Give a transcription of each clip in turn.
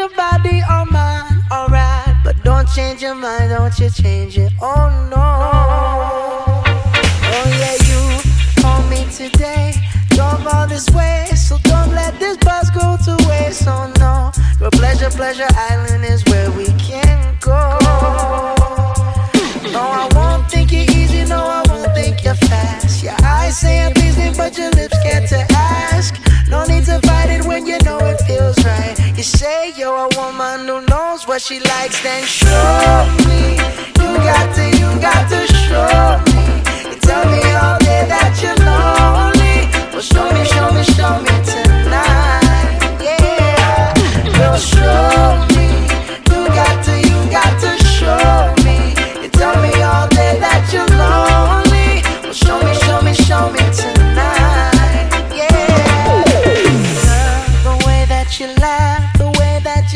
your body oh or mine, alright. But don't change your mind, don't you change it, oh no. Oh yeah, you called me today, drove all this way, so don't let this bus go to waste, oh no. Your pleasure, pleasure island is where we can go. No, I won't think you're easy, no, I won't think you're fast. Your eyes say I'm busy, but your lips get to ask. No need to fight it when you know it. You say you're a woman who knows what she likes, then show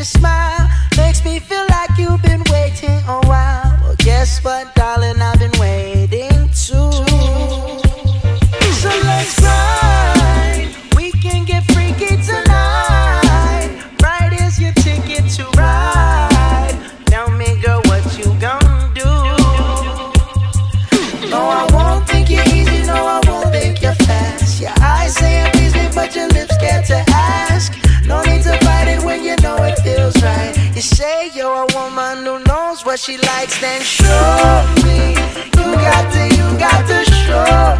way that you smile, makes me feel like you've been waiting a while. Well, guess what, darling? I've been waiting you're a woman who knows what she likes, then show me. You got to, you got to show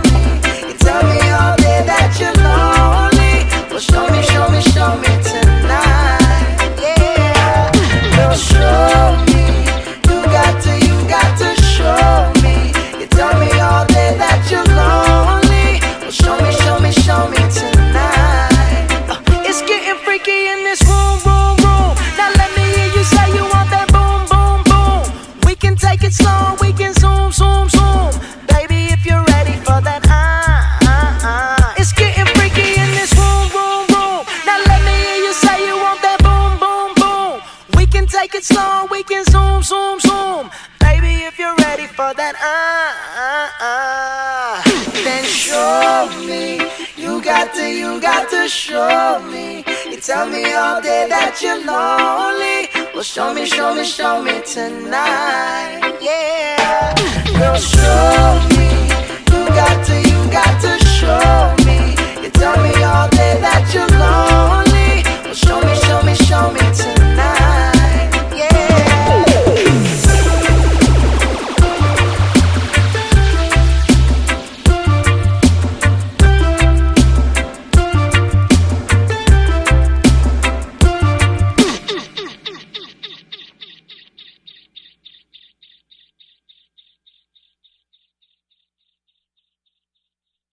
take it slow, we can zoom, zoom, zoom. Baby, if you're ready for that, ah, ah, ah. It's getting freaky in this room, room, room. Now let me hear you say you want that boom, boom, boom. We can take it slow, we can zoom, zoom, zoom. Baby, if you're ready for that, ah, ah, ah. Then show me. You got to, you got to show me. You tell me all day that you're lonely. Show me, show me, show me tonight. Yeah. Girl, show.